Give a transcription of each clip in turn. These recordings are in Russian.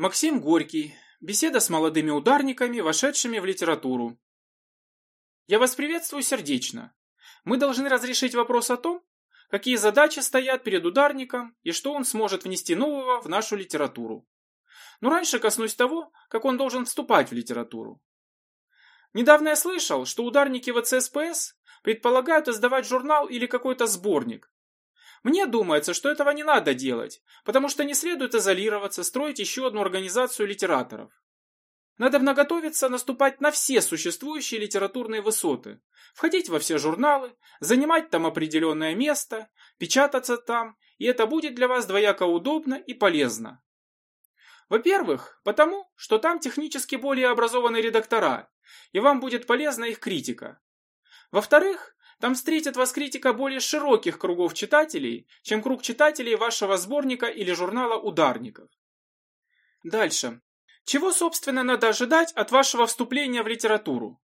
Максим Горький. Беседа с молодыми ударниками, вошедшими в литературу. Я вас приветствую сердечно. Мы должны разрешить вопрос о том, какие задачи стоят перед ударником и что он сможет внести нового в нашу литературу. Но раньше коснусь того, как он должен вступать в литературу. Недавно я слышал, что ударники ВЦСПС предполагают издавать журнал или какой-то сборник, мне думается, что этого не надо делать, потому что не следует изолироваться, строить еще одну организацию литераторов. Надо наготовиться наступать на все существующие литературные высоты, входить во все журналы, занимать там определенное место, печататься там, и это будет для вас двояко удобно и полезно. Во-первых, потому, что там технически более образованные редактора, и вам будет полезна их критика. Во-вторых, там встретит вас критика более широких кругов читателей, чем круг читателей вашего сборника или журнала ударников. Дальше. Чего, собственно, надо ожидать от вашего вступления в литературу?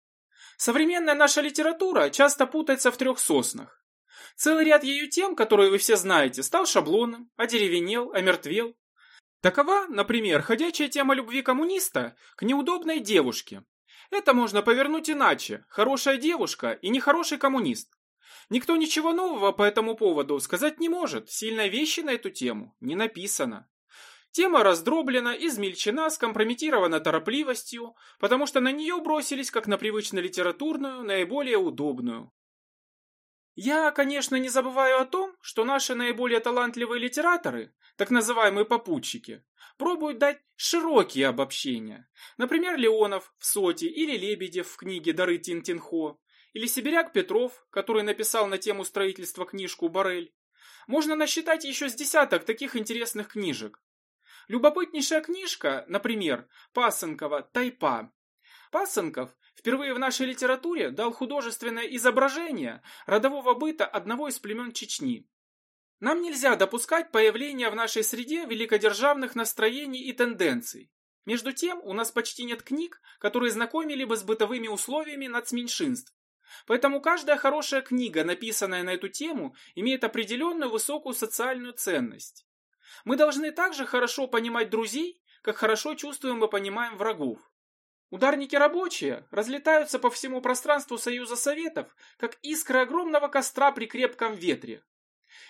Современная наша литература часто путается в трех соснах. Целый ряд ее тем, которые вы все знаете, стал шаблоном, одеревенел, омертвел. Такова, например, ходячая тема любви коммуниста к неудобной девушке, это можно повернуть иначе. Хорошая девушка и нехороший коммунист. Никто ничего нового по этому поводу сказать не может. Сильной вещи на эту тему не написано. Тема раздроблена, измельчена, скомпрометирована торопливостью, потому что на нее бросились как на привычно литературную, наиболее удобную. Я, конечно, не забываю о том, что наши наиболее талантливые литераторы, так называемые попутчики, пробуют дать широкие обобщения. Например, Леонов в «Соте» или Лебедев в книге «Дары Тинтинхо», или Сибиряк Петров, который написал на тему строительства книжку «Барель». Можно насчитать еще с десяток таких интересных книжек. Любопытнейшая книжка, например, Пасынкова «Тайпа». Пасынков впервые в нашей литературе дал художественное изображение родового быта одного из племен Чечни. Нам нельзя допускать появления в нашей среде великодержавных настроений и тенденций. Между тем, у нас почти нет книг, которые знакомили бы с бытовыми условиями нацменьшинств. Поэтому каждая хорошая книга, написанная на эту тему, имеет определенную высокую социальную ценность. Мы должны также хорошо понимать друзей, как хорошо чувствуем и понимаем врагов. Ударники рабочие разлетаются по всему пространству Союза Советов, как искры огромного костра при крепком ветре.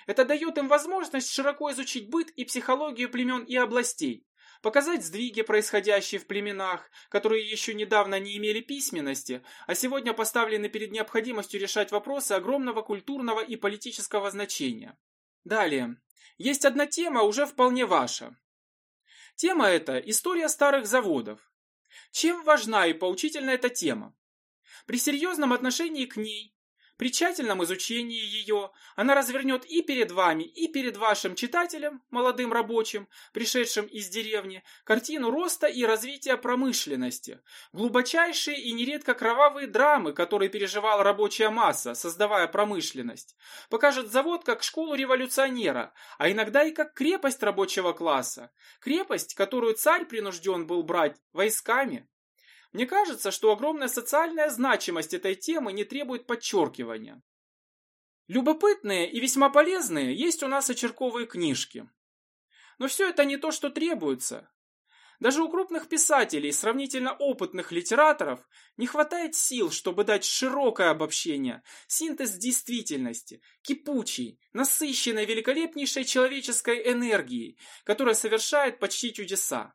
Это дает им возможность широко изучить быт и психологию племен и областей, показать сдвиги, происходящие в племенах, которые еще недавно не имели письменности, а сегодня поставлены перед необходимостью решать вопросы огромного культурного и политического значения. Далее. Есть одна тема, уже вполне ваша. Тема эта – история старых заводов. Чем важна и поучительна эта тема? При серьезном отношении к ней, при тщательном изучении ее, она развернет и перед вами, и перед вашим читателем, молодым рабочим, пришедшим из деревни, картину роста и развития промышленности, глубочайшие и нередко кровавые драмы, которые переживала рабочая масса, создавая промышленность, покажет завод как школу революционера, а иногда и как крепость рабочего класса, крепость, которую царь принужден был брать войсками, мне кажется, что огромная социальная значимость этой темы не требует подчеркивания. Любопытные и весьма полезные есть у нас очерковые книжки. Но все это не то, что требуется. Даже у крупных писателей, сравнительно опытных литераторов, не хватает сил, чтобы дать широкое обобщение, синтез действительности, кипучей, насыщенной великолепнейшей человеческой энергией, которая совершает почти чудеса.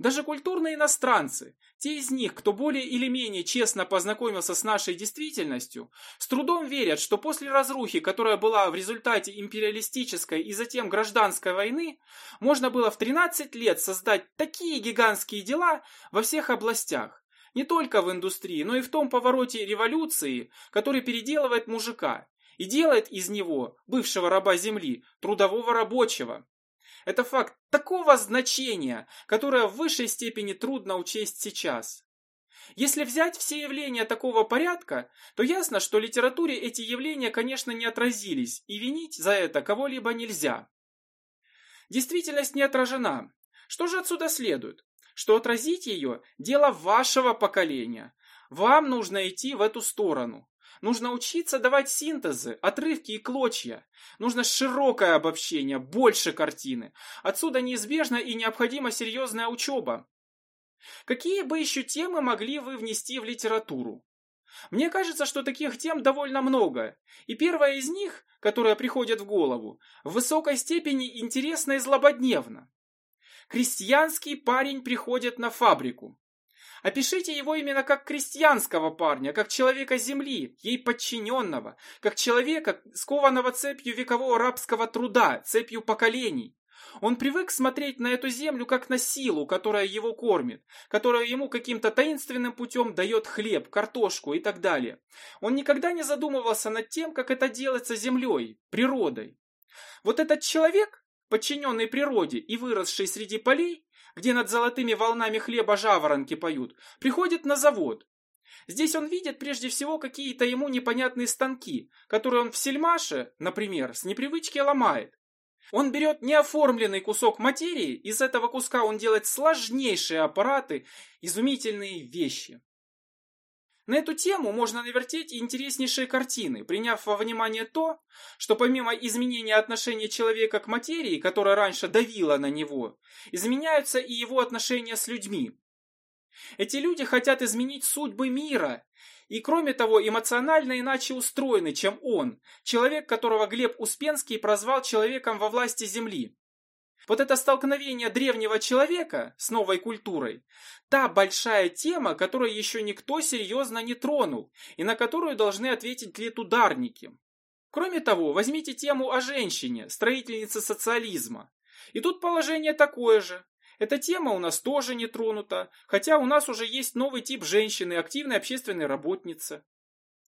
Даже культурные иностранцы, те из них, кто более или менее честно познакомился с нашей действительностью, с трудом верят, что после разрухи, которая была в результате империалистической и затем гражданской войны, можно было в 13 лет создать такие гигантские дела во всех областях. Не только в индустрии, но и в том повороте революции, который переделывает мужика и делает из него, бывшего раба земли, трудового рабочего, это факт такого значения, которое в высшей степени трудно учесть сейчас. Если взять все явления такого порядка, то ясно, что литературе эти явления, конечно, не отразились, и винить за это кого-либо нельзя. Действительность не отражена. Что же отсюда следует? Что отразить ее – дело вашего поколения. Вам нужно идти в эту сторону. Нужно учиться давать синтезы, отрывки и клочья. Нужно широкое обобщение, больше картины. Отсюда неизбежна и необходима серьезная учеба. Какие бы еще темы могли вы внести в литературу? Мне кажется, что таких тем довольно много, и первая из них, которая приходит в голову, в высокой степени интересна и злободневна. Крестьянский парень приходит на фабрику. Опишите его именно как крестьянского парня, как человека земли, ей подчиненного, как человека, скованного цепью векового рабского труда, цепью поколений. Он привык смотреть на эту землю как на силу, которая его кормит, которая ему каким-то таинственным путем дает хлеб, картошку и так далее. Он никогда не задумывался над тем, как это делается землей, природой. Вот этот человек, подчиненный природе и выросший среди полей, где над золотыми волнами хлеба жаворонки поют, приходит на завод. Здесь он видит прежде всего какие-то ему непонятные станки, которые он в сельмаше, например, с непривычки ломает. Он берет неоформленный кусок материи, из этого куска он делает сложнейшие аппараты, изумительные вещи. На эту тему можно навертеть интереснейшие картины, приняв во внимание то, что помимо изменения отношения человека к материи, которая раньше давила на него, изменяются и его отношения с людьми. Эти люди хотят изменить судьбы мира, и кроме того эмоционально иначе устроены, чем он, человек, которого Глеб Успенский прозвал человеком во власти земли. Вот это столкновение древнего человека с новой культурой, та большая тема, которую еще никто серьезно не тронул и на которую должны ответить летударники. Кроме того, возьмите тему о женщине, строительнице социализма. И тут положение такое же. Эта тема у нас тоже не тронута, хотя у нас уже есть новый тип женщины, активной общественной работницы.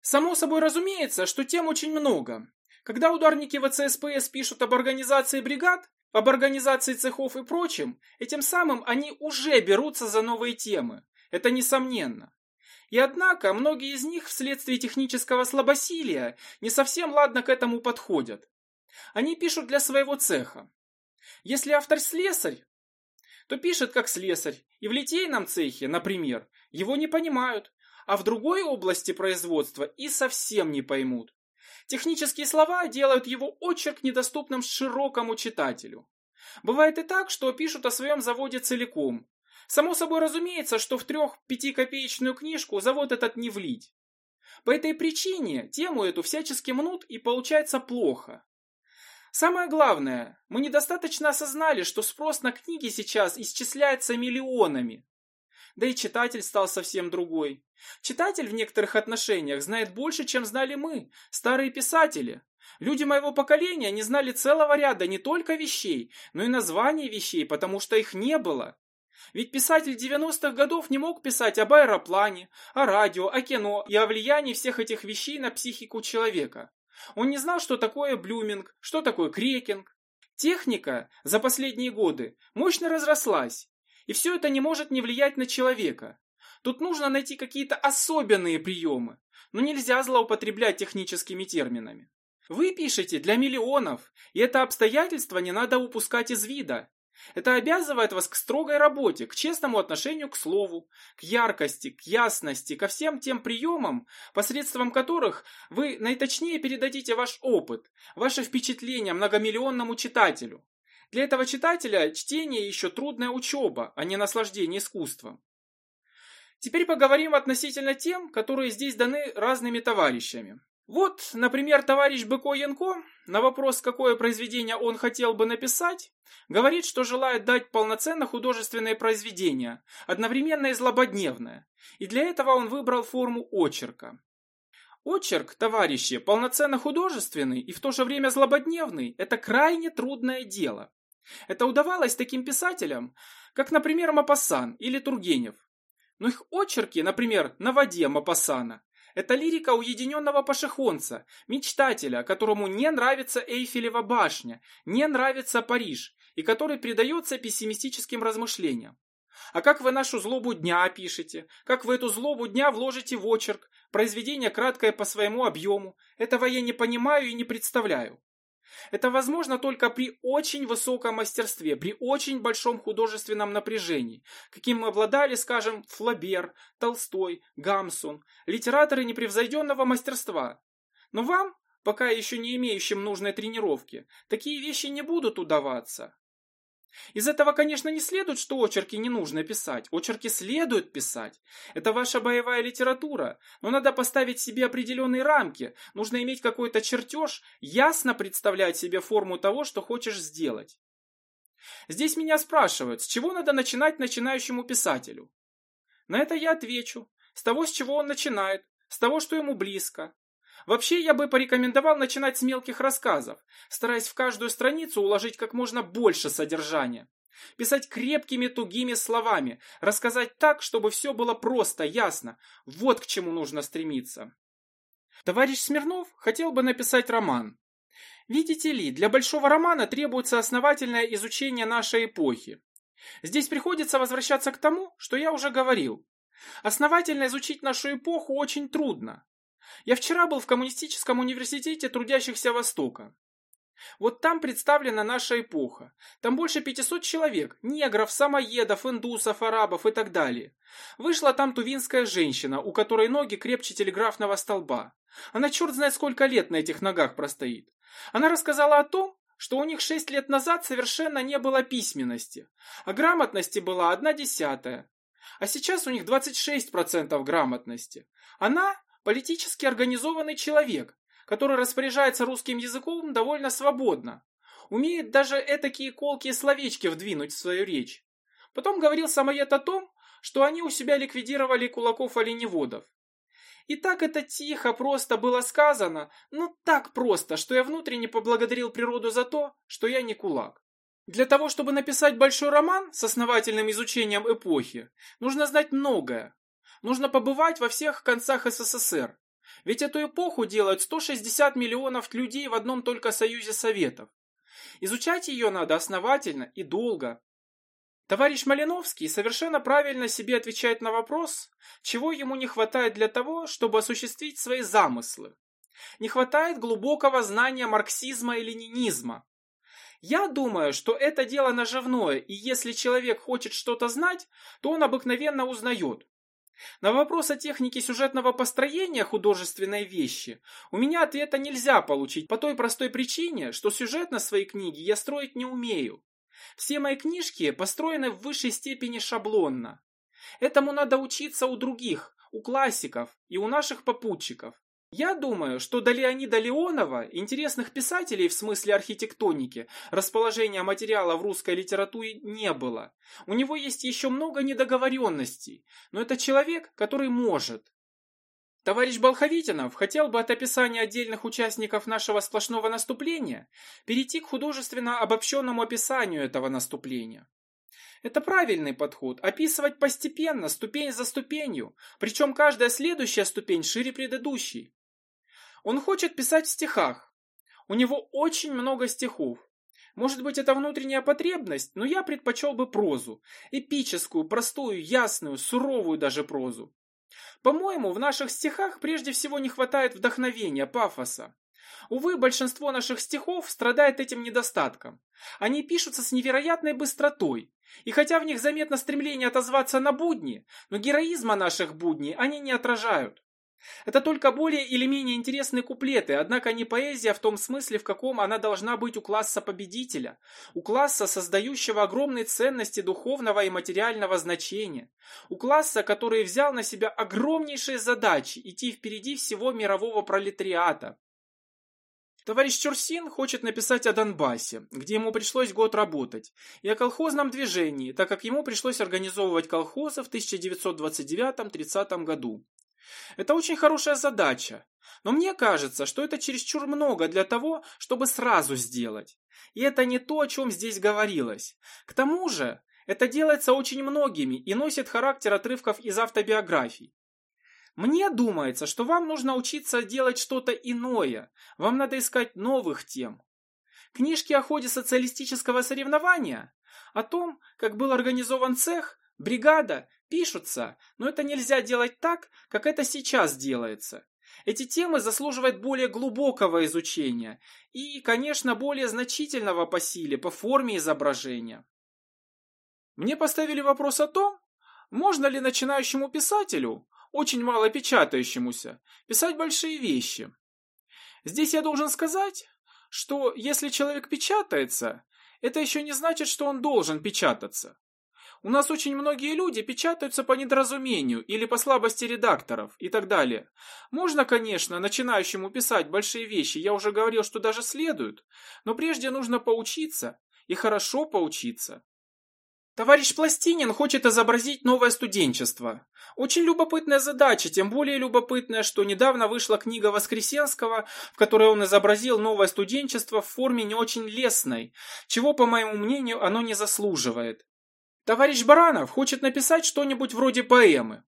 Само собой разумеется, что тем очень много. Когда ударники ВЦСПС пишут об организации бригад, об организации цехов и прочем, этим самым они уже берутся за новые темы. Это несомненно. И однако многие из них вследствие технического слабосилия не совсем ладно к этому подходят. Они пишут для своего цеха. Если автор слесарь, то пишет как слесарь, и в литейном цехе, например, его не понимают, а в другой области производства и совсем не поймут. Технические слова делают его очерк недоступным широкому читателю. Бывает и так, что пишут о своем заводе целиком. Само собой разумеется, что в трех-пятикопеечную книжку завод этот не влить. По этой причине тему эту всячески мнут и получается плохо. Самое главное, мы недостаточно осознали, что спрос на книги сейчас исчисляется миллионами. Да и читатель стал совсем другой. Читатель в некоторых отношениях знает больше, чем знали мы, старые писатели. Люди моего поколения не знали целого ряда не только вещей, но и названий вещей, потому что их не было. Ведь писатель 90-х годов не мог писать об аэроплане, о радио, о кино и о влиянии всех этих вещей на психику человека. Он не знал, что такое блюминг, что такое крекинг. Техника за последние годы мощно разрослась, и все это не может не влиять на человека. Тут нужно найти какие-то особенные приемы, но нельзя злоупотреблять техническими терминами. Вы пишете для миллионов, и это обстоятельство не надо упускать из вида. Это обязывает вас к строгой работе, к честному отношению к слову, к яркости, к ясности, ко всем тем приемам, посредством которых вы наиточнее передадите ваш опыт, ваше впечатление многомиллионному читателю. Для этого читателя чтение еще трудная учеба, а не наслаждение искусством. Теперь поговорим относительно тем, которые здесь даны разными товарищами. Вот, например, товарищ Быко Янко на вопрос, какое произведение он хотел бы написать, говорит, что желает дать полноценно художественное произведение, одновременно и злободневное, и для этого он выбрал форму очерка. Очерк, товарищи, полноценно художественный и в то же время злободневный – это крайне трудное дело. Это удавалось таким писателям, как, например, Мапассан или Тургенев. Но их очерки, например, «На воде» Мапассана, это лирика уединенного пашехонца, мечтателя, которому не нравится Эйфелева башня, не нравится Париж, и который предается пессимистическим размышлениям. А как вы нашу злобу дня опишете? Как вы эту злобу дня вложите в очерк? Произведение краткое по своему объему. Этого я не понимаю и не представляю. Это возможно только при очень высоком мастерстве, при очень большом художественном напряжении, каким обладали, скажем, Флабер, Толстой, Гамсун, литераторы непревзойденного мастерства. Но вам, пока еще не имеющим нужной тренировки, такие вещи не будут удаваться. Из этого, конечно, не следует, что очерки не нужно писать. Очерки следует писать. Это ваша боевая литература. Но надо поставить себе определенные рамки. Нужно иметь какой-то чертеж, ясно представлять себе форму того, что хочешь сделать. Здесь меня спрашивают, с чего надо начинать начинающему писателю? На это я отвечу. С того, с чего он начинает. С того, что ему близко. Вообще, я бы порекомендовал начинать с мелких рассказов, стараясь в каждую страницу уложить как можно больше содержания. Писать крепкими тугими словами, рассказать так, чтобы все было просто, ясно. Вот к чему нужно стремиться. Товарищ Смирнов хотел бы написать роман. Видите ли, для большого романа требуется основательное изучение нашей эпохи. Здесь приходится возвращаться к тому, что я уже говорил. Основательно изучить нашу эпоху очень трудно. Я вчера был в коммунистическом университете трудящихся Востока. Вот там представлена наша эпоха. Там больше 500 человек, негров, самоедов, индусов, арабов и так далее. Вышла там тувинская женщина, у которой ноги крепче телеграфного столба. Она черт знает сколько лет на этих ногах простоит. Она рассказала о том, что у них шесть лет назад совершенно не было письменности, а грамотности была одна десятая. А сейчас у них 26% грамотности. Она политически организованный человек, который распоряжается русским языком довольно свободно. Умеет даже этакие колкие словечки вдвинуть в свою речь. Потом говорил самоед о том, что они у себя ликвидировали кулаков-оленеводов. И так это тихо, просто было сказано, ну так просто, что я внутренне поблагодарил природу за то, что я не кулак. Для того, чтобы написать большой роман с основательным изучением эпохи, нужно знать многое, Нужно побывать во всех концах СССР. Ведь эту эпоху делают 160 миллионов людей в одном только Союзе Советов. Изучать ее надо основательно и долго. Товарищ Малиновский совершенно правильно себе отвечает на вопрос, чего ему не хватает для того, чтобы осуществить свои замыслы. Не хватает глубокого знания марксизма и ленинизма. Я думаю, что это дело наживное, и если человек хочет что-то знать, то он обыкновенно узнает. На вопрос о технике сюжетного построения художественной вещи у меня ответа нельзя получить по той простой причине, что сюжет на своей книге я строить не умею. Все мои книжки построены в высшей степени шаблонно. Этому надо учиться у других, у классиков и у наших попутчиков. Я думаю, что до Леонида Леонова интересных писателей в смысле архитектоники, расположения материала в русской литературе не было. У него есть еще много недоговоренностей, но это человек, который может. Товарищ Болховитинов хотел бы от описания отдельных участников нашего сплошного наступления перейти к художественно обобщенному описанию этого наступления. Это правильный подход, описывать постепенно, ступень за ступенью, причем каждая следующая ступень шире предыдущей. Он хочет писать в стихах. У него очень много стихов. Может быть, это внутренняя потребность, но я предпочел бы прозу. Эпическую, простую, ясную, суровую даже прозу. По-моему, в наших стихах прежде всего не хватает вдохновения, пафоса. Увы, большинство наших стихов страдает этим недостатком. Они пишутся с невероятной быстротой, и хотя в них заметно стремление отозваться на будни, но героизма наших будней они не отражают. Это только более или менее интересные куплеты, однако не поэзия в том смысле, в каком она должна быть у класса победителя, у класса, создающего огромные ценности духовного и материального значения, у класса, который взял на себя огромнейшие задачи идти впереди всего мирового пролетариата. Товарищ Чурсин хочет написать о Донбассе, где ему пришлось год работать, и о колхозном движении, так как ему пришлось организовывать колхозы в 1929-30 году. Это очень хорошая задача, но мне кажется, что это чересчур много для того, чтобы сразу сделать. И это не то, о чем здесь говорилось. К тому же, это делается очень многими и носит характер отрывков из автобиографий. Мне думается, что вам нужно учиться делать что-то иное, вам надо искать новых тем. Книжки о ходе социалистического соревнования, о том, как был организован цех, бригада, пишутся, но это нельзя делать так, как это сейчас делается. Эти темы заслуживают более глубокого изучения и, конечно, более значительного по силе, по форме изображения. Мне поставили вопрос о том, можно ли начинающему писателю, очень мало печатающемуся, писать большие вещи. Здесь я должен сказать, что если человек печатается, это еще не значит, что он должен печататься. У нас очень многие люди печатаются по недоразумению или по слабости редакторов и так далее. Можно, конечно, начинающему писать большие вещи, я уже говорил, что даже следует, но прежде нужно поучиться и хорошо поучиться. Товарищ Пластинин хочет изобразить новое студенчество. Очень любопытная задача, тем более любопытная, что недавно вышла книга Воскресенского, в которой он изобразил новое студенчество в форме не очень лестной, чего, по моему мнению, оно не заслуживает. Товарищ Баранов хочет написать что-нибудь вроде поэмы.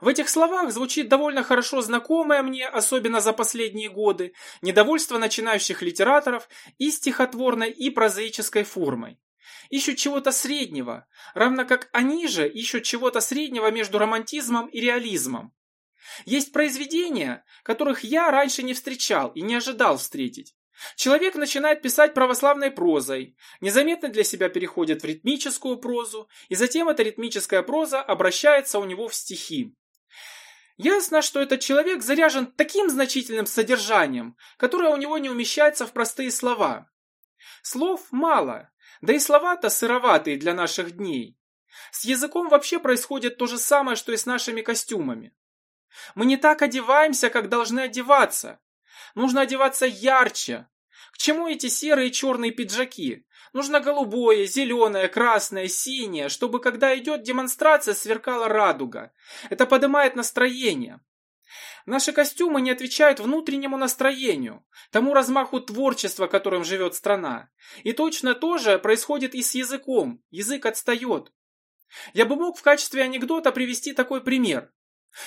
В этих словах звучит довольно хорошо знакомое мне, особенно за последние годы, недовольство начинающих литераторов и стихотворной, и прозаической формой ищут чего-то среднего, равно как они же ищут чего-то среднего между романтизмом и реализмом. Есть произведения, которых я раньше не встречал и не ожидал встретить. Человек начинает писать православной прозой, незаметно для себя переходит в ритмическую прозу, и затем эта ритмическая проза обращается у него в стихи. Ясно, что этот человек заряжен таким значительным содержанием, которое у него не умещается в простые слова. Слов мало, да и слова-то сыроватые для наших дней. С языком вообще происходит то же самое, что и с нашими костюмами. Мы не так одеваемся, как должны одеваться. Нужно одеваться ярче. К чему эти серые и черные пиджаки? Нужно голубое, зеленое, красное, синее, чтобы когда идет демонстрация сверкала радуга. Это поднимает настроение. Наши костюмы не отвечают внутреннему настроению, тому размаху творчества, которым живет страна. И точно то же происходит и с языком. Язык отстает. Я бы мог в качестве анекдота привести такой пример.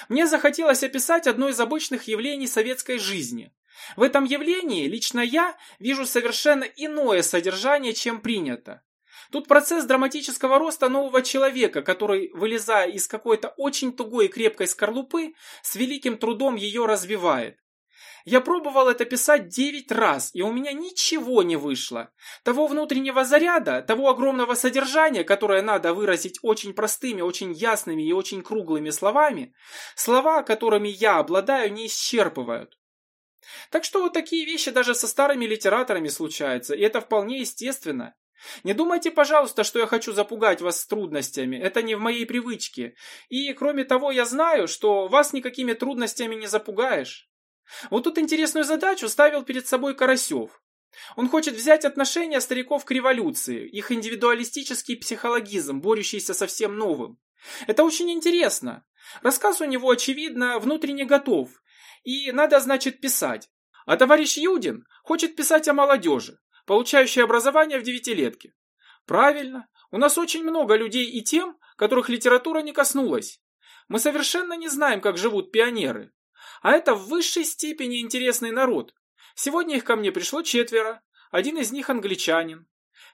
Мне захотелось описать одно из обычных явлений советской жизни. В этом явлении лично я вижу совершенно иное содержание, чем принято. Тут процесс драматического роста нового человека, который, вылезая из какой-то очень тугой и крепкой скорлупы, с великим трудом ее развивает. Я пробовал это писать девять раз, и у меня ничего не вышло. Того внутреннего заряда, того огромного содержания, которое надо выразить очень простыми, очень ясными и очень круглыми словами, слова, которыми я обладаю, не исчерпывают. Так что вот такие вещи даже со старыми литераторами случаются, и это вполне естественно. Не думайте, пожалуйста, что я хочу запугать вас с трудностями. Это не в моей привычке. И, кроме того, я знаю, что вас никакими трудностями не запугаешь. Вот тут интересную задачу ставил перед собой Карасев. Он хочет взять отношения стариков к революции, их индивидуалистический психологизм, борющийся со всем новым. Это очень интересно. Рассказ у него, очевидно, внутренне готов. И надо, значит, писать. А товарищ Юдин хочет писать о молодежи получающие образование в девятилетке. Правильно, у нас очень много людей и тем, которых литература не коснулась. Мы совершенно не знаем, как живут пионеры. А это в высшей степени интересный народ. Сегодня их ко мне пришло четверо, один из них англичанин.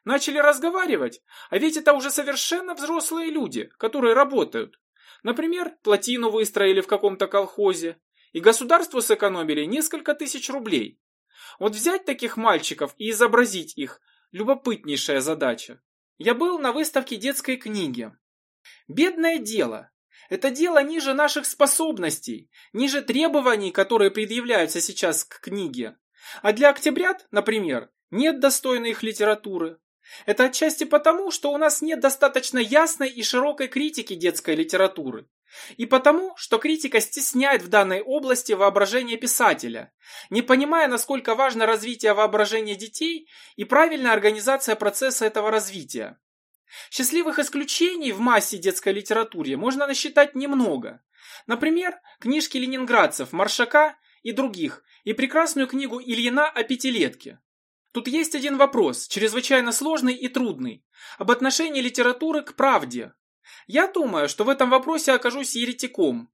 Начали разговаривать, а ведь это уже совершенно взрослые люди, которые работают. Например, плотину выстроили в каком-то колхозе, и государству сэкономили несколько тысяч рублей. Вот взять таких мальчиков и изобразить их – любопытнейшая задача. Я был на выставке детской книги. Бедное дело. Это дело ниже наших способностей, ниже требований, которые предъявляются сейчас к книге. А для октябрят, например, нет достойной их литературы. Это отчасти потому, что у нас нет достаточно ясной и широкой критики детской литературы. И потому, что критика стесняет в данной области воображение писателя, не понимая, насколько важно развитие воображения детей и правильная организация процесса этого развития. Счастливых исключений в массе детской литературы можно насчитать немного. Например, книжки ленинградцев, Маршака и других, и прекрасную книгу Ильина о пятилетке. Тут есть один вопрос, чрезвычайно сложный и трудный, об отношении литературы к правде, я думаю, что в этом вопросе окажусь еретиком.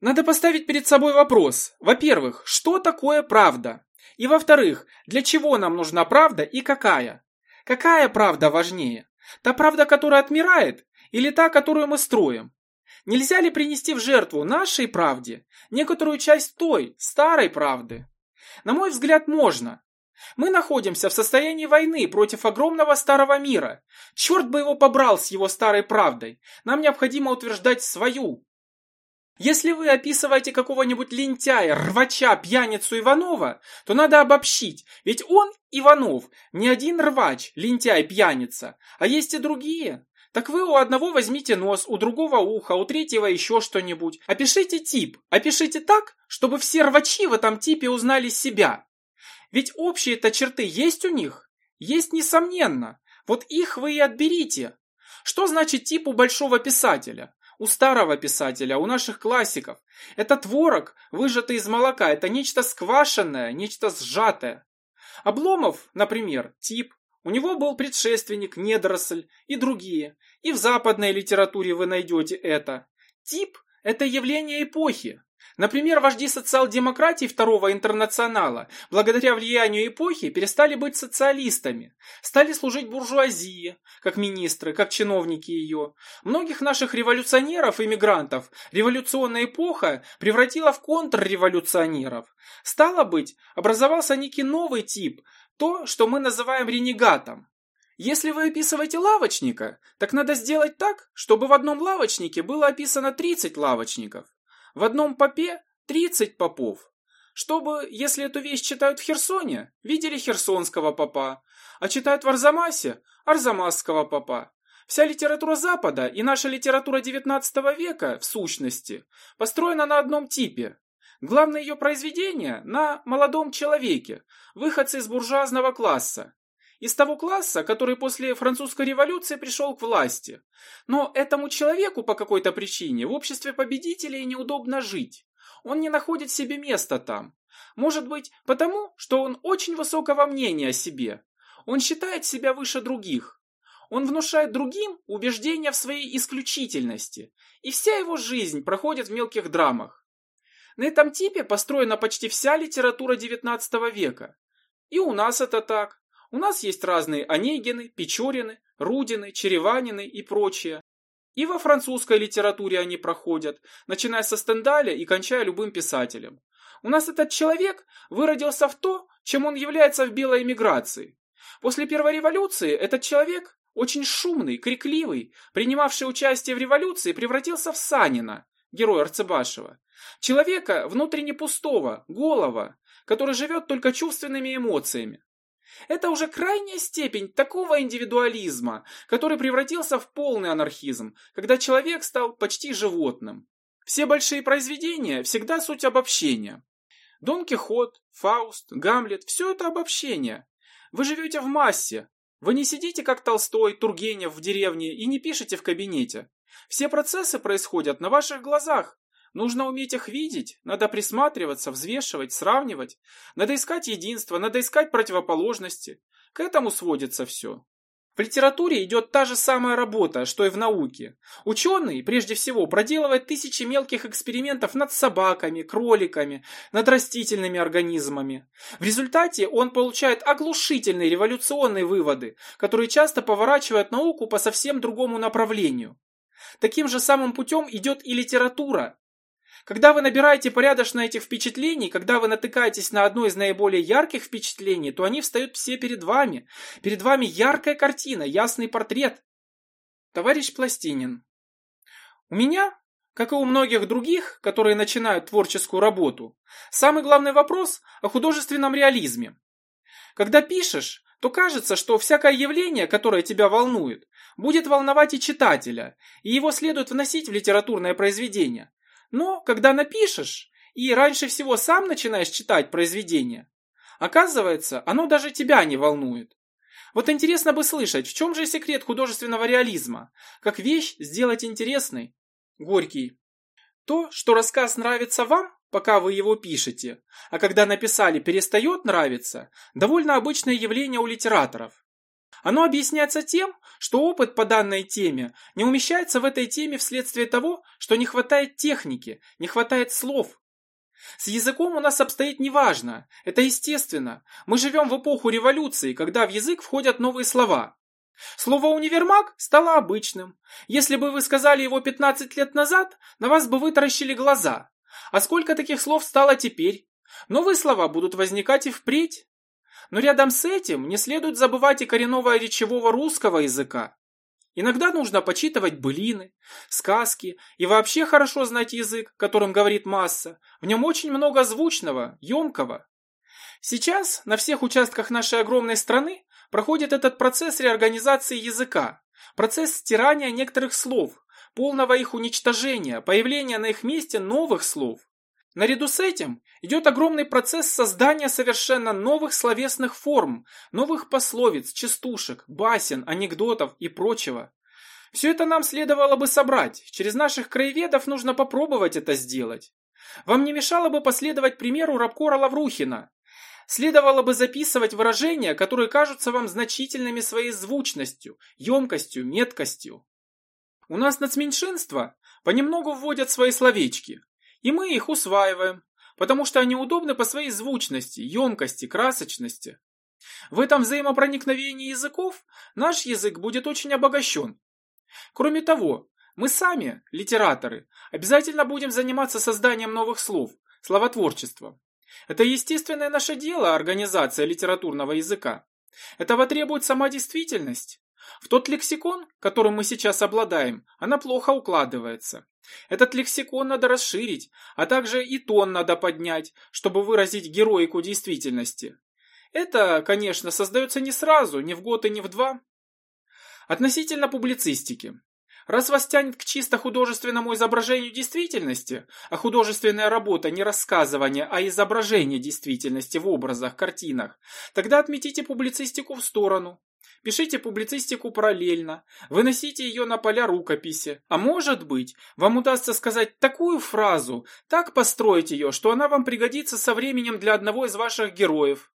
Надо поставить перед собой вопрос. Во-первых, что такое правда? И во-вторых, для чего нам нужна правда и какая? Какая правда важнее? Та правда, которая отмирает, или та, которую мы строим? Нельзя ли принести в жертву нашей правде некоторую часть той, старой правды? На мой взгляд, можно. Мы находимся в состоянии войны против огромного старого мира. Черт бы его побрал с его старой правдой. Нам необходимо утверждать свою. Если вы описываете какого-нибудь лентяя, рвача, пьяницу Иванова, то надо обобщить, ведь он, Иванов, не один рвач, лентяй, пьяница, а есть и другие. Так вы у одного возьмите нос, у другого ухо, у третьего еще что-нибудь. Опишите тип, опишите так, чтобы все рвачи в этом типе узнали себя. Ведь общие-то черты есть у них? Есть, несомненно. Вот их вы и отберите. Что значит тип у большого писателя? у старого писателя, у наших классиков. Это творог, выжатый из молока, это нечто сквашенное, нечто сжатое. Обломов, например, тип. У него был предшественник, недоросль и другие. И в западной литературе вы найдете это. Тип – это явление эпохи. Например, вожди социал-демократии Второго интернационала, благодаря влиянию эпохи, перестали быть социалистами, стали служить буржуазии, как министры, как чиновники ее. Многих наших революционеров и мигрантов революционная эпоха превратила в контрреволюционеров. Стало быть, образовался некий новый тип, то, что мы называем ренегатом. Если вы описываете лавочника, так надо сделать так, чтобы в одном лавочнике было описано 30 лавочников. В одном попе 30 попов. Чтобы, если эту вещь читают в Херсоне, видели херсонского попа, а читают в Арзамасе – арзамасского попа. Вся литература Запада и наша литература XIX века, в сущности, построена на одном типе. Главное ее произведение – на молодом человеке, выходце из буржуазного класса. Из того класса, который после французской революции пришел к власти. Но этому человеку по какой-то причине в обществе победителей неудобно жить. Он не находит себе места там. Может быть, потому, что он очень высокого мнения о себе. Он считает себя выше других. Он внушает другим убеждения в своей исключительности. И вся его жизнь проходит в мелких драмах. На этом типе построена почти вся литература XIX века. И у нас это так. У нас есть разные Онегины, Печорины, Рудины, Череванины и прочее. И во французской литературе они проходят, начиная со Стендаля и кончая любым писателем. У нас этот человек выродился в то, чем он является в белой эмиграции. После первой революции этот человек, очень шумный, крикливый, принимавший участие в революции, превратился в Санина, героя Арцебашева. Человека внутренне пустого, голого, который живет только чувственными эмоциями. Это уже крайняя степень такого индивидуализма, который превратился в полный анархизм, когда человек стал почти животным. Все большие произведения всегда суть обобщения. Дон Кихот, Фауст, Гамлет – все это обобщение. Вы живете в массе. Вы не сидите, как Толстой, Тургенев в деревне и не пишете в кабинете. Все процессы происходят на ваших глазах, Нужно уметь их видеть, надо присматриваться, взвешивать, сравнивать. Надо искать единство, надо искать противоположности. К этому сводится все. В литературе идет та же самая работа, что и в науке. Ученый, прежде всего, проделывает тысячи мелких экспериментов над собаками, кроликами, над растительными организмами. В результате он получает оглушительные революционные выводы, которые часто поворачивают науку по совсем другому направлению. Таким же самым путем идет и литература. Когда вы набираете порядочно этих впечатлений, когда вы натыкаетесь на одно из наиболее ярких впечатлений, то они встают все перед вами. Перед вами яркая картина, ясный портрет. Товарищ Пластинин, у меня, как и у многих других, которые начинают творческую работу, самый главный вопрос о художественном реализме. Когда пишешь, то кажется, что всякое явление, которое тебя волнует, будет волновать и читателя, и его следует вносить в литературное произведение. Но когда напишешь, и раньше всего сам начинаешь читать произведение, оказывается, оно даже тебя не волнует. Вот интересно бы слышать, в чем же секрет художественного реализма? Как вещь сделать интересной? Горький. То, что рассказ нравится вам, пока вы его пишете, а когда написали перестает нравиться, довольно обычное явление у литераторов. Оно объясняется тем, что опыт по данной теме не умещается в этой теме вследствие того, что не хватает техники, не хватает слов. С языком у нас обстоит неважно, это естественно. Мы живем в эпоху революции, когда в язык входят новые слова. Слово «универмаг» стало обычным. Если бы вы сказали его 15 лет назад, на вас бы вытаращили глаза. А сколько таких слов стало теперь? Новые слова будут возникать и впредь. Но рядом с этим не следует забывать и коренного речевого русского языка. Иногда нужно почитывать былины, сказки и вообще хорошо знать язык, которым говорит масса. В нем очень много звучного, емкого. Сейчас на всех участках нашей огромной страны проходит этот процесс реорганизации языка, процесс стирания некоторых слов, полного их уничтожения, появления на их месте новых слов. Наряду с этим идет огромный процесс создания совершенно новых словесных форм, новых пословиц, частушек, басен, анекдотов и прочего. Все это нам следовало бы собрать, через наших краеведов нужно попробовать это сделать. Вам не мешало бы последовать примеру Рабкора Лаврухина. Следовало бы записывать выражения, которые кажутся вам значительными своей звучностью, емкостью, меткостью. У нас нацменьшинства понемногу вводят свои словечки, и мы их усваиваем, потому что они удобны по своей звучности, емкости, красочности. В этом взаимопроникновении языков наш язык будет очень обогащен. Кроме того, мы сами, литераторы, обязательно будем заниматься созданием новых слов, словотворчеством. Это естественное наше дело, организация литературного языка. Этого требует сама действительность. В тот лексикон, которым мы сейчас обладаем, она плохо укладывается. Этот лексикон надо расширить, а также и тон надо поднять, чтобы выразить героику действительности. Это, конечно, создается не сразу, не в год и не в два. Относительно публицистики. Раз вас тянет к чисто художественному изображению действительности, а художественная работа не рассказывание, а изображение действительности в образах, картинах, тогда отметите публицистику в сторону. Пишите публицистику параллельно, выносите ее на поля рукописи. А может быть, вам удастся сказать такую фразу, так построить ее, что она вам пригодится со временем для одного из ваших героев.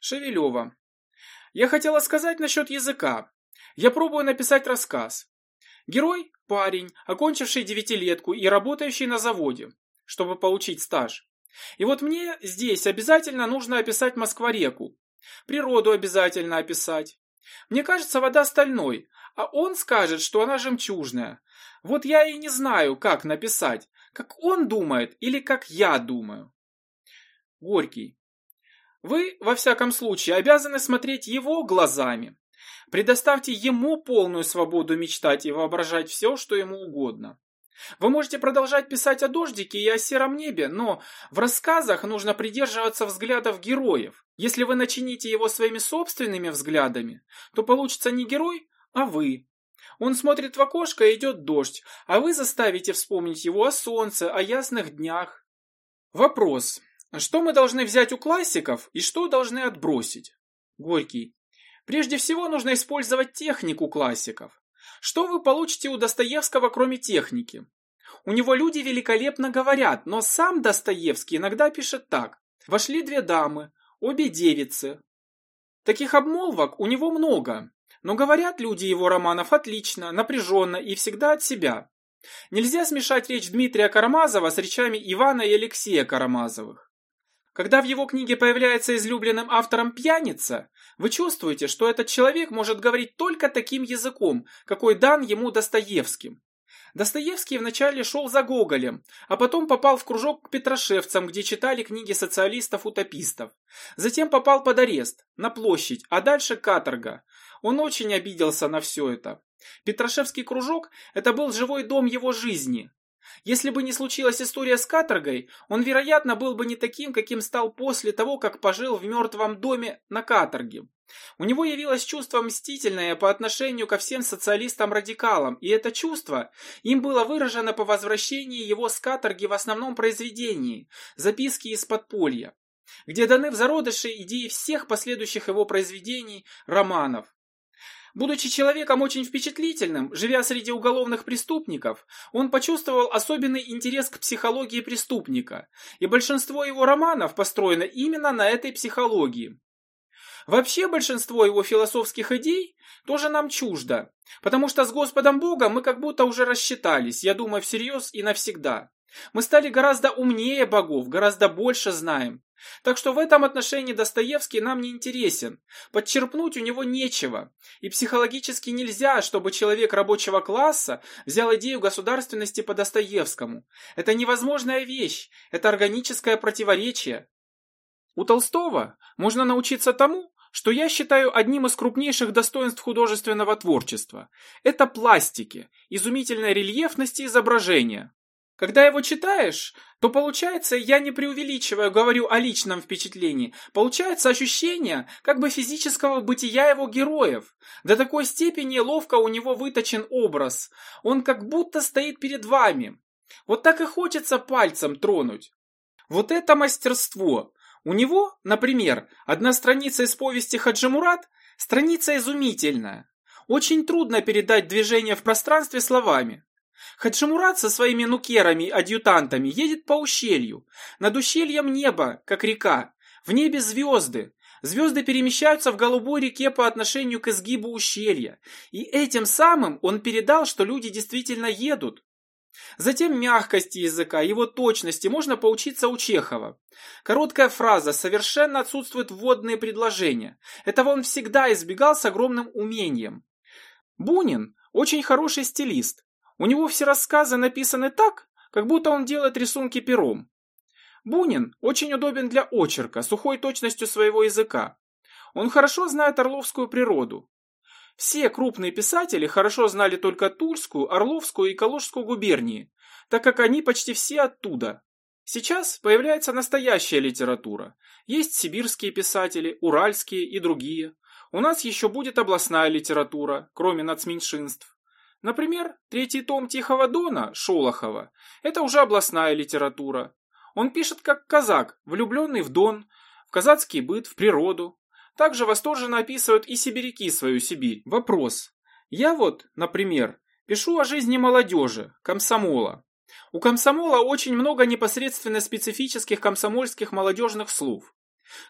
Шевелева. Я хотела сказать насчет языка. Я пробую написать рассказ. Герой – парень, окончивший девятилетку и работающий на заводе, чтобы получить стаж. И вот мне здесь обязательно нужно описать Москва-реку. Природу обязательно описать. Мне кажется, вода стальной, а он скажет, что она жемчужная. Вот я и не знаю, как написать, как он думает или как я думаю. Горький. Вы, во всяком случае, обязаны смотреть его глазами. Предоставьте ему полную свободу мечтать и воображать все, что ему угодно. Вы можете продолжать писать о дождике и о сером небе, но в рассказах нужно придерживаться взглядов героев. Если вы начините его своими собственными взглядами, то получится не герой, а вы. Он смотрит в окошко и идет дождь, а вы заставите вспомнить его о солнце, о ясных днях. Вопрос. Что мы должны взять у классиков и что должны отбросить? Горький. Прежде всего нужно использовать технику классиков. Что вы получите у Достоевского, кроме техники? У него люди великолепно говорят, но сам Достоевский иногда пишет так. Вошли две дамы, обе девицы. Таких обмолвок у него много, но говорят люди его романов отлично, напряженно и всегда от себя. Нельзя смешать речь Дмитрия Карамазова с речами Ивана и Алексея Карамазовых. Когда в его книге появляется излюбленным автором пьяница, вы чувствуете, что этот человек может говорить только таким языком, какой дан ему Достоевским. Достоевский вначале шел за Гоголем, а потом попал в кружок к петрошевцам, где читали книги социалистов-утопистов. Затем попал под арест, на площадь, а дальше каторга. Он очень обиделся на все это. Петрошевский кружок – это был живой дом его жизни, если бы не случилась история с каторгой, он, вероятно, был бы не таким, каким стал после того, как пожил в мертвом доме на каторге. У него явилось чувство мстительное по отношению ко всем социалистам-радикалам, и это чувство им было выражено по возвращении его с каторги в основном произведении «Записки из подполья», где даны в зародыше идеи всех последующих его произведений, романов. Будучи человеком очень впечатлительным, живя среди уголовных преступников, он почувствовал особенный интерес к психологии преступника, и большинство его романов построено именно на этой психологии. Вообще большинство его философских идей тоже нам чуждо, потому что с Господом Богом мы как будто уже рассчитались, я думаю, всерьез и навсегда. Мы стали гораздо умнее богов, гораздо больше знаем. Так что в этом отношении Достоевский нам не интересен. Подчерпнуть у него нечего. И психологически нельзя, чтобы человек рабочего класса взял идею государственности по Достоевскому. Это невозможная вещь. Это органическое противоречие. У Толстого можно научиться тому, что я считаю одним из крупнейших достоинств художественного творчества. Это пластики, изумительной рельефности изображения. Когда его читаешь, то получается, я не преувеличиваю, говорю о личном впечатлении, получается ощущение как бы физического бытия его героев. До такой степени ловко у него выточен образ. Он как будто стоит перед вами. Вот так и хочется пальцем тронуть. Вот это мастерство. У него, например, одна страница из повести Хаджимурат, страница изумительная. Очень трудно передать движение в пространстве словами. Хаджимурат со своими нукерами-адъютантами едет по ущелью. Над ущельем небо, как река. В небе звезды. Звезды перемещаются в голубой реке по отношению к изгибу ущелья. И этим самым он передал, что люди действительно едут. Затем мягкости языка, его точности можно поучиться у Чехова. Короткая фраза, совершенно отсутствуют вводные предложения. Этого он всегда избегал с огромным умением. Бунин очень хороший стилист. У него все рассказы написаны так, как будто он делает рисунки пером. Бунин очень удобен для очерка, сухой точностью своего языка. Он хорошо знает орловскую природу. Все крупные писатели хорошо знали только Тульскую, Орловскую и Калужскую губернии, так как они почти все оттуда. Сейчас появляется настоящая литература. Есть сибирские писатели, уральские и другие. У нас еще будет областная литература, кроме нацменьшинств. Например, третий том Тихого Дона Шолохова – это уже областная литература. Он пишет как казак, влюбленный в Дон, в казацкий быт, в природу. Также восторженно описывают и сибиряки свою Сибирь. Вопрос. Я вот, например, пишу о жизни молодежи, комсомола. У комсомола очень много непосредственно специфических комсомольских молодежных слов.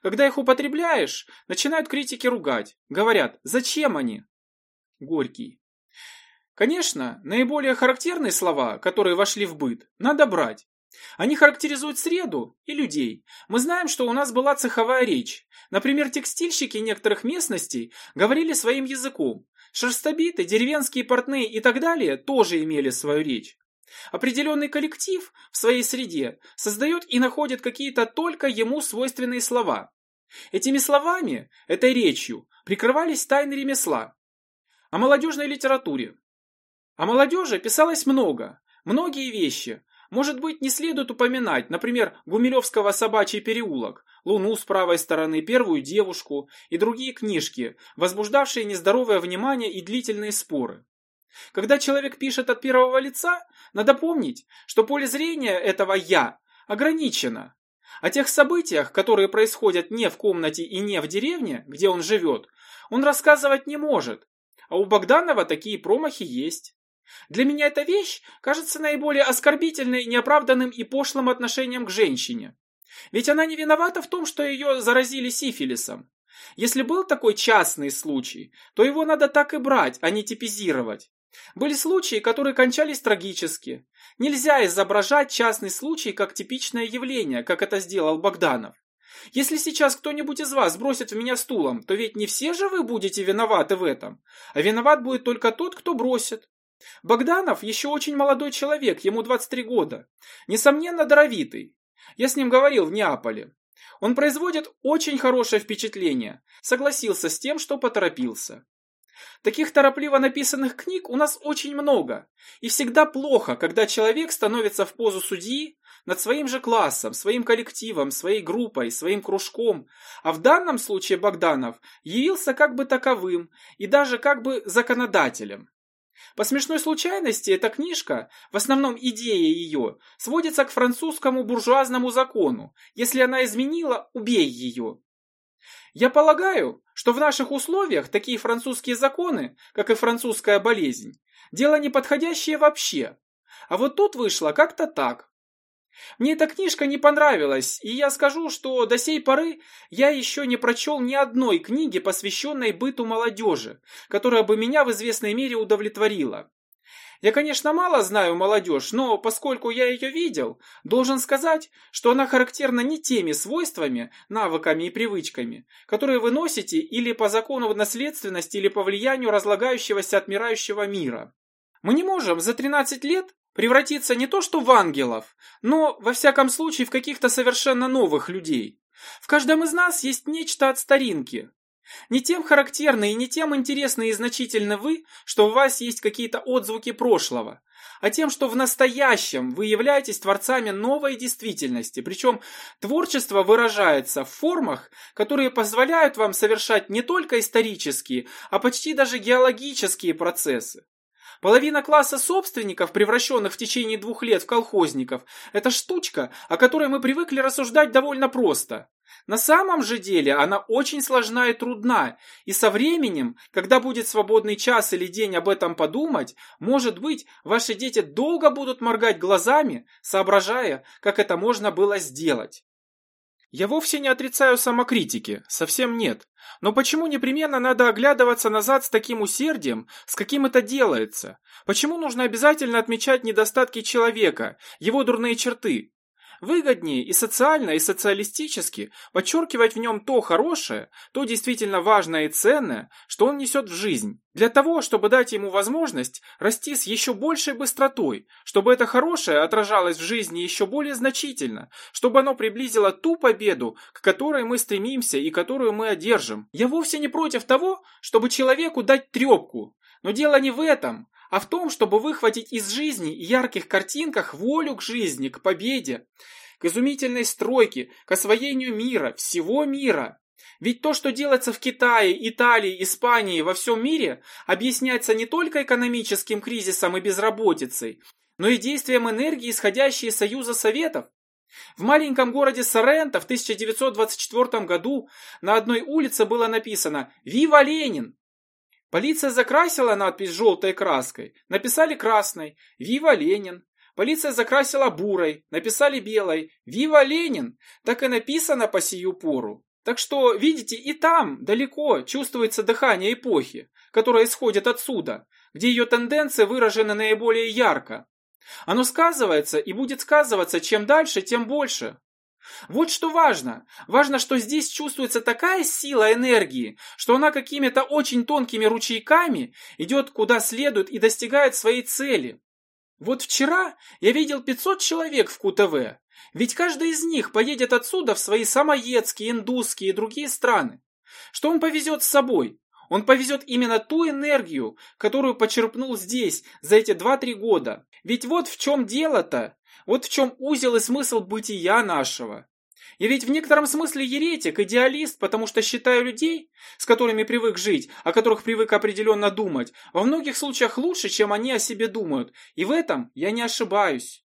Когда их употребляешь, начинают критики ругать. Говорят, зачем они? Горький. Конечно, наиболее характерные слова, которые вошли в быт, надо брать. Они характеризуют среду и людей. Мы знаем, что у нас была цеховая речь. Например, текстильщики некоторых местностей говорили своим языком. Шерстобиты, деревенские портные и так далее тоже имели свою речь. Определенный коллектив в своей среде создает и находит какие-то только ему свойственные слова. Этими словами, этой речью, прикрывались тайны ремесла. О молодежной литературе. О молодежи писалось много, многие вещи. Может быть, не следует упоминать, например, Гумилевского «Собачий переулок», «Луну с правой стороны», «Первую девушку» и другие книжки, возбуждавшие нездоровое внимание и длительные споры. Когда человек пишет от первого лица, надо помнить, что поле зрения этого «я» ограничено. О тех событиях, которые происходят не в комнате и не в деревне, где он живет, он рассказывать не может. А у Богданова такие промахи есть. Для меня эта вещь кажется наиболее оскорбительной, неоправданным и пошлым отношением к женщине. Ведь она не виновата в том, что ее заразили сифилисом. Если был такой частный случай, то его надо так и брать, а не типизировать. Были случаи, которые кончались трагически. Нельзя изображать частный случай как типичное явление, как это сделал Богданов. Если сейчас кто-нибудь из вас бросит в меня стулом, то ведь не все же вы будете виноваты в этом, а виноват будет только тот, кто бросит. Богданов еще очень молодой человек, ему 23 года. Несомненно, даровитый. Я с ним говорил в Неаполе. Он производит очень хорошее впечатление. Согласился с тем, что поторопился. Таких торопливо написанных книг у нас очень много. И всегда плохо, когда человек становится в позу судьи над своим же классом, своим коллективом, своей группой, своим кружком. А в данном случае Богданов явился как бы таковым и даже как бы законодателем. По смешной случайности эта книжка, в основном идея ее, сводится к французскому буржуазному закону. Если она изменила, убей ее. Я полагаю, что в наших условиях такие французские законы, как и французская болезнь, дело неподходящее вообще. А вот тут вышло как-то так. Мне эта книжка не понравилась, и я скажу, что до сей поры я еще не прочел ни одной книги, посвященной быту молодежи, которая бы меня в известной мере удовлетворила. Я, конечно, мало знаю молодежь, но поскольку я ее видел, должен сказать, что она характерна не теми свойствами, навыками и привычками, которые вы носите или по закону наследственности, или по влиянию разлагающегося отмирающего мира. Мы не можем за 13 лет превратиться не то что в ангелов, но, во всяком случае, в каких-то совершенно новых людей. В каждом из нас есть нечто от старинки, не тем характерны и не тем интересны и значительны вы, что у вас есть какие-то отзвуки прошлого, а тем, что в настоящем вы являетесь творцами новой действительности, причем творчество выражается в формах, которые позволяют вам совершать не только исторические, а почти даже геологические процессы. Половина класса собственников, превращенных в течение двух лет в колхозников, это штучка, о которой мы привыкли рассуждать довольно просто. На самом же деле она очень сложна и трудна, и со временем, когда будет свободный час или день об этом подумать, может быть, ваши дети долго будут моргать глазами, соображая, как это можно было сделать. Я вовсе не отрицаю самокритики, совсем нет. Но почему непременно надо оглядываться назад с таким усердием, с каким это делается? Почему нужно обязательно отмечать недостатки человека, его дурные черты? Выгоднее и социально, и социалистически подчеркивать в нем то хорошее, то действительно важное и ценное, что он несет в жизнь, для того, чтобы дать ему возможность расти с еще большей быстротой, чтобы это хорошее отражалось в жизни еще более значительно, чтобы оно приблизило ту победу, к которой мы стремимся и которую мы одержим. Я вовсе не против того, чтобы человеку дать трепку, но дело не в этом, а в том, чтобы выхватить из жизни ярких картинках волю к жизни, к победе, к изумительной стройке, к освоению мира, всего мира. Ведь то, что делается в Китае, Италии, Испании, во всем мире, объясняется не только экономическим кризисом и безработицей, но и действием энергии, исходящей из Союза Советов. В маленьком городе Соренто в 1924 году на одной улице было написано «Вива Ленин!». Полиция закрасила надпись желтой краской, написали красной «Вива Ленин». Полиция закрасила бурой, написали белой «Вива Ленин!». Так и написано по сию пору. Так что, видите, и там, далеко, чувствуется дыхание эпохи, которая исходит отсюда, где ее тенденции выражены наиболее ярко. Оно сказывается и будет сказываться чем дальше, тем больше. Вот что важно. Важно, что здесь чувствуется такая сила энергии, что она какими-то очень тонкими ручейками идет куда следует и достигает своей цели. Вот вчера я видел 500 человек в КУТВ, ведь каждый из них поедет отсюда в свои самоедские, индусские и другие страны. Что он повезет с собой? Он повезет именно ту энергию, которую почерпнул здесь за эти 2-3 года. Ведь вот в чем дело-то. Вот в чем узел и смысл бытия нашего. Я ведь в некотором смысле еретик, идеалист, потому что считаю людей, с которыми привык жить, о которых привык определенно думать, во многих случаях лучше, чем они о себе думают, и в этом я не ошибаюсь.